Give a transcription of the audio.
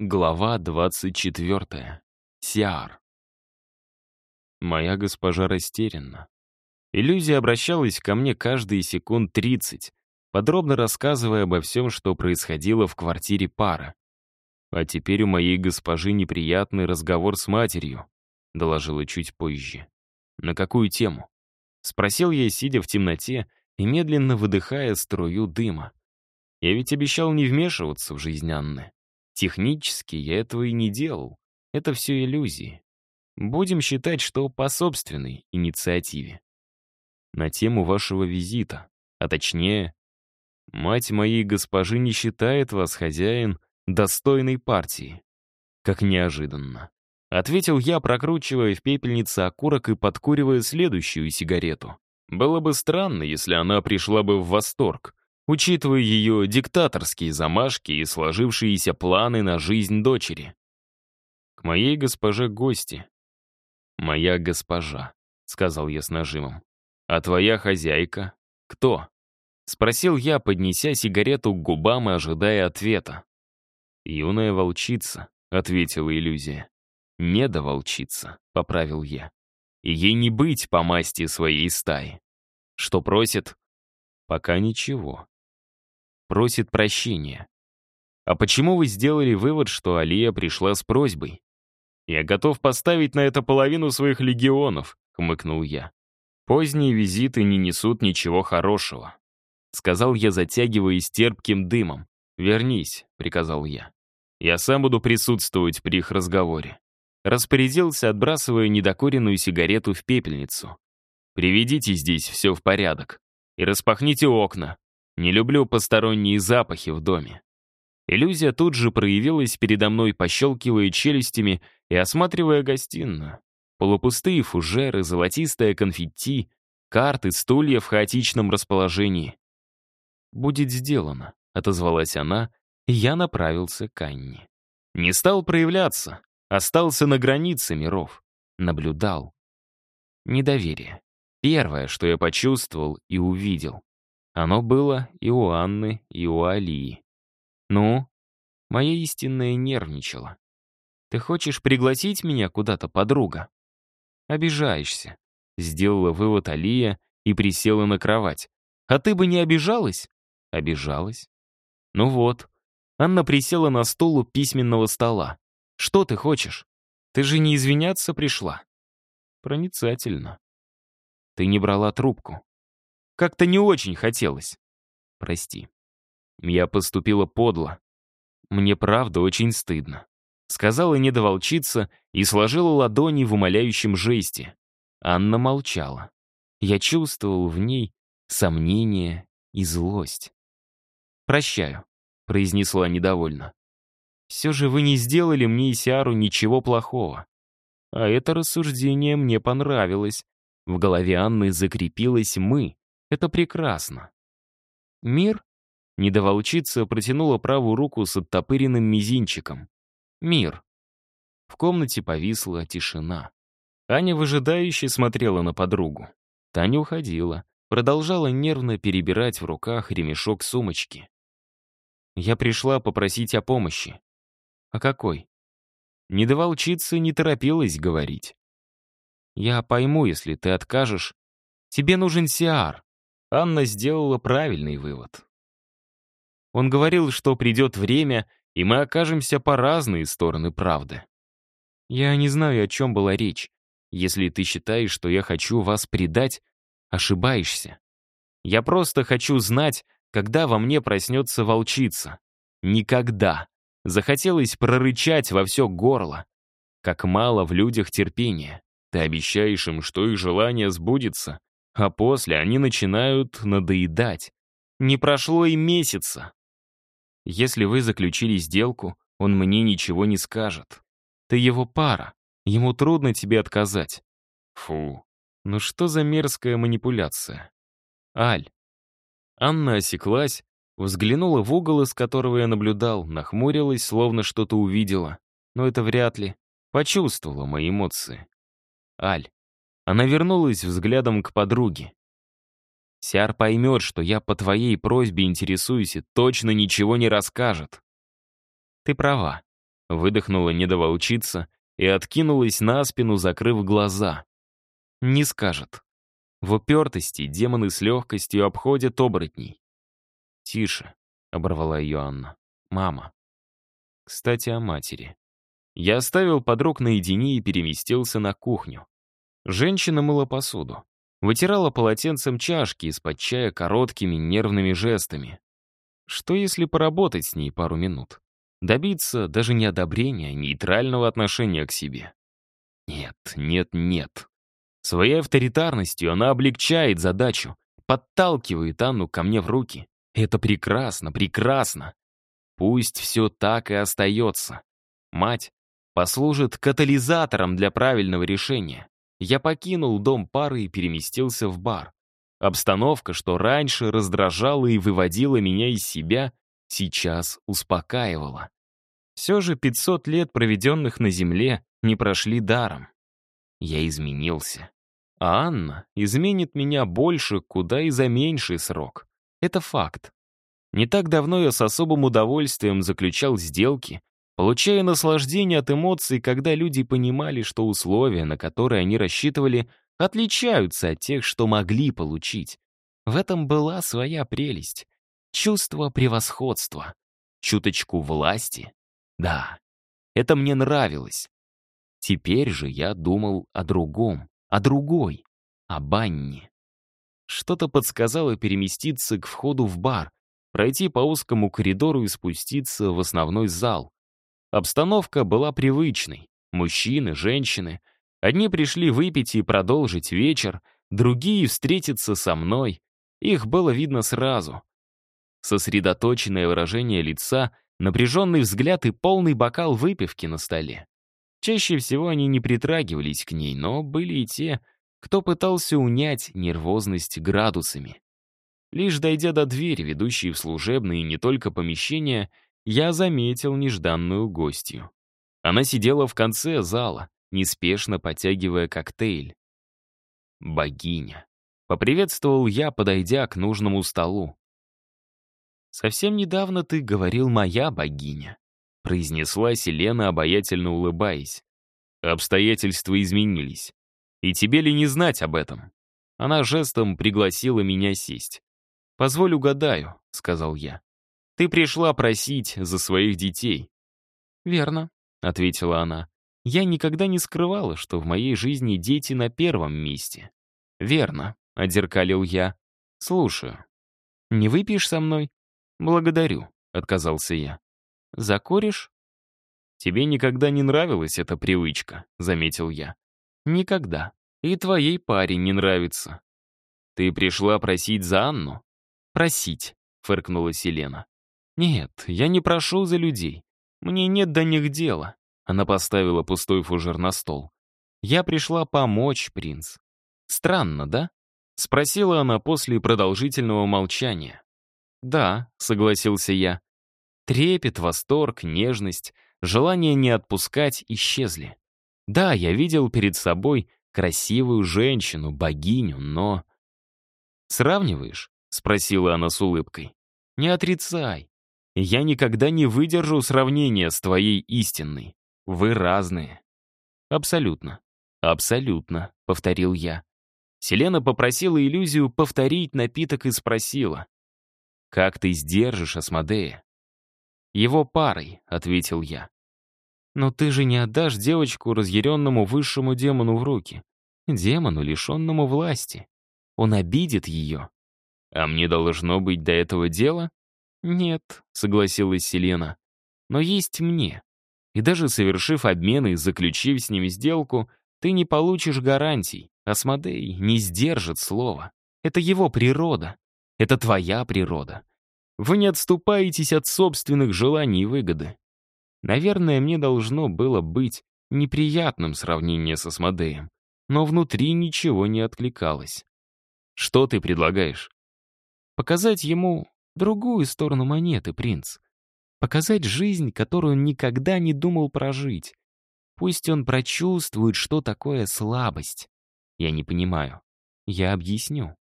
Глава 24. Сиар. Моя госпожа растерянна. Иллюзия обращалась ко мне каждые секунд 30, подробно рассказывая обо всем, что происходило в квартире пара. «А теперь у моей госпожи неприятный разговор с матерью», — доложила чуть позже. «На какую тему?» — спросил я, сидя в темноте и медленно выдыхая струю дыма. Я ведь обещал не вмешиваться в жизнь Анны. Технически я этого и не делал. Это все иллюзии. Будем считать, что по собственной инициативе. На тему вашего визита, а точнее, мать моей госпожи не считает вас, хозяин, достойной партии. Как неожиданно. Ответил я, прокручивая в пепельнице окурок и подкуривая следующую сигарету. Было бы странно, если она пришла бы в восторг учитывая ее диктаторские замашки и сложившиеся планы на жизнь дочери. «К моей госпоже гости». «Моя госпожа», — сказал я с нажимом. «А твоя хозяйка? Кто?» — спросил я, поднеся сигарету к губам и ожидая ответа. «Юная волчица», — ответила иллюзия. «Недоволчица», — поправил я. «И ей не быть по масти своей стаи». «Что просит?» «Пока ничего просит прощения. А почему вы сделали вывод, что Алия пришла с просьбой? Я готов поставить на это половину своих легионов, хмыкнул я. Поздние визиты не несут ничего хорошего. Сказал я, затягиваясь терпким дымом. «Вернись», — приказал я. «Я сам буду присутствовать при их разговоре». Распорядился, отбрасывая недокуренную сигарету в пепельницу. «Приведите здесь все в порядок. И распахните окна. Не люблю посторонние запахи в доме. Иллюзия тут же проявилась передо мной, пощелкивая челюстями и осматривая гостиную. Полупустые фужеры, золотистое конфетти, карты, стулья в хаотичном расположении. «Будет сделано», — отозвалась она, и я направился к Анне. Не стал проявляться, остался на границе миров. Наблюдал. Недоверие. Первое, что я почувствовал и увидел. Оно было и у Анны, и у Алии. Ну, моя истинная нервничала. Ты хочешь пригласить меня куда-то, подруга? Обижаешься. Сделала вывод Алия и присела на кровать. А ты бы не обижалась? Обижалась. Ну вот. Анна присела на стул у письменного стола. Что ты хочешь? Ты же не извиняться пришла. Проницательно. Ты не брала трубку. Как-то не очень хотелось. Прости. Я поступила подло. Мне правда очень стыдно. Сказала недоволчица и сложила ладони в умоляющем жесте. Анна молчала. Я чувствовал в ней сомнение и злость. «Прощаю», — произнесла недовольно. «Все же вы не сделали мне и Сиару ничего плохого». А это рассуждение мне понравилось. В голове Анны закрепилось «мы», это прекрасно. Мир? Недоволчица протянула правую руку с оттопыренным мизинчиком. Мир. В комнате повисла тишина. Аня выжидающе смотрела на подругу. Таня уходила, продолжала нервно перебирать в руках ремешок сумочки. Я пришла попросить о помощи. А какой? Недоволчица не торопилась говорить. Я пойму, если ты откажешь. Тебе нужен Сиар. Анна сделала правильный вывод. Он говорил, что придет время, и мы окажемся по разные стороны правды. Я не знаю, о чем была речь. Если ты считаешь, что я хочу вас предать, ошибаешься. Я просто хочу знать, когда во мне проснется волчица. Никогда. Захотелось прорычать во все горло. Как мало в людях терпения. Ты обещаешь им, что их желание сбудется, а после они начинают надоедать. Не прошло и месяца. Если вы заключили сделку, он мне ничего не скажет. Ты его пара, ему трудно тебе отказать. Фу, ну что за мерзкая манипуляция? Аль. Анна осеклась, взглянула в угол, из которого я наблюдал, нахмурилась, словно что-то увидела. Но это вряд ли. Почувствовала мои эмоции. Аль, она вернулась взглядом к подруге. Сиар поймет, что я по твоей просьбе интересуюсь и точно ничего не расскажет. Ты права. Выдохнула недоволчица и откинулась на спину, закрыв глаза. Не скажет. В упертости демоны с легкостью обходят оборотней. «Тише», — оборвала ее Анна. «Мама». Кстати, о матери. Я оставил подруг наедине и переместился на кухню. Женщина мыла посуду. Вытирала полотенцем чашки из-под чая короткими нервными жестами. Что если поработать с ней пару минут? Добиться даже не одобрения, а нейтрального отношения к себе? Нет, нет, нет. Своей авторитарностью она облегчает задачу, подталкивает Анну ко мне в руки. Это прекрасно, прекрасно. Пусть все так и остается. Мать послужит катализатором для правильного решения. Я покинул дом пары и переместился в бар. Обстановка, что раньше раздражала и выводила меня из себя, сейчас успокаивала. Все же 500 лет, проведенных на земле, не прошли даром. Я изменился. А Анна изменит меня больше, куда и за меньший срок. Это факт. Не так давно я с особым удовольствием заключал сделки, получая наслаждение от эмоций, когда люди понимали, что условия, на которые они рассчитывали, отличаются от тех, что могли получить. В этом была своя прелесть. Чувство превосходства. Чуточку власти. Да, это мне нравилось. Теперь же я думал о другом, о другой, о банне. Что-то подсказало переместиться к входу в бар, пройти по узкому коридору и спуститься в основной зал. Обстановка была привычной. Мужчины, женщины. Одни пришли выпить и продолжить вечер, другие — встретиться со мной. Их было видно сразу. Сосредоточенное выражение лица, напряженный взгляд и полный бокал выпивки на столе. Чаще всего они не притрагивались к ней, но были и те, кто пытался унять нервозность градусами. Лишь дойдя до двери, ведущей в служебные не только помещения, я заметил нежданную гостью. Она сидела в конце зала, неспешно потягивая коктейль. «Богиня», — поприветствовал я, подойдя к нужному столу. «Совсем недавно ты говорил «моя богиня», — произнесла Селена, обаятельно улыбаясь. «Обстоятельства изменились. И тебе ли не знать об этом?» Она жестом пригласила меня сесть. «Позволь угадаю», — сказал я. «Ты пришла просить за своих детей». «Верно», — ответила она. «Я никогда не скрывала, что в моей жизни дети на первом месте». «Верно», — отзеркалил я. «Слушаю. Не выпьешь со мной?» «Благодарю», — отказался я. «Закуришь?» «Тебе никогда не нравилась эта привычка», — заметил я. «Никогда. И твоей паре не нравится». «Ты пришла просить за Анну?» «Просить», — фыркнула Селена. «Нет, я не прошу за людей. Мне нет до них дела». Она поставила пустой фужер на стол. «Я пришла помочь, принц». «Странно, да?» — спросила она после продолжительного молчания. «Да», — согласился я. Трепет, восторг, нежность, желание не отпускать исчезли. Да, я видел перед собой красивую женщину, богиню, но... «Сравниваешь?» — спросила она с улыбкой. «Не отрицай. Я никогда не выдержу сравнения с твоей истинной. Вы разные». «Абсолютно. Абсолютно», — повторил я. Селена попросила иллюзию повторить напиток и спросила. «Как ты сдержишь Асмодея?» «Его парой», — ответил я. «Но ты же не отдашь девочку разъяренному высшему демону в руки. Демону, лишенному власти. Он обидит ее». «А мне должно быть до этого дела?» «Нет», — согласилась Селена. «Но есть мне. И даже совершив обмен и заключив с ним сделку, ты не получишь гарантий. Асмодей не сдержит слова. Это его природа. Это твоя природа. Вы не отступаетесь от собственных желаний и выгоды. Наверное, мне должно было быть неприятным сравнение с Асмодеем, но внутри ничего не откликалось. Что ты предлагаешь? Показать ему другую сторону монеты, принц. Показать жизнь, которую он никогда не думал прожить. Пусть он прочувствует, что такое слабость. Я не понимаю. Я объясню.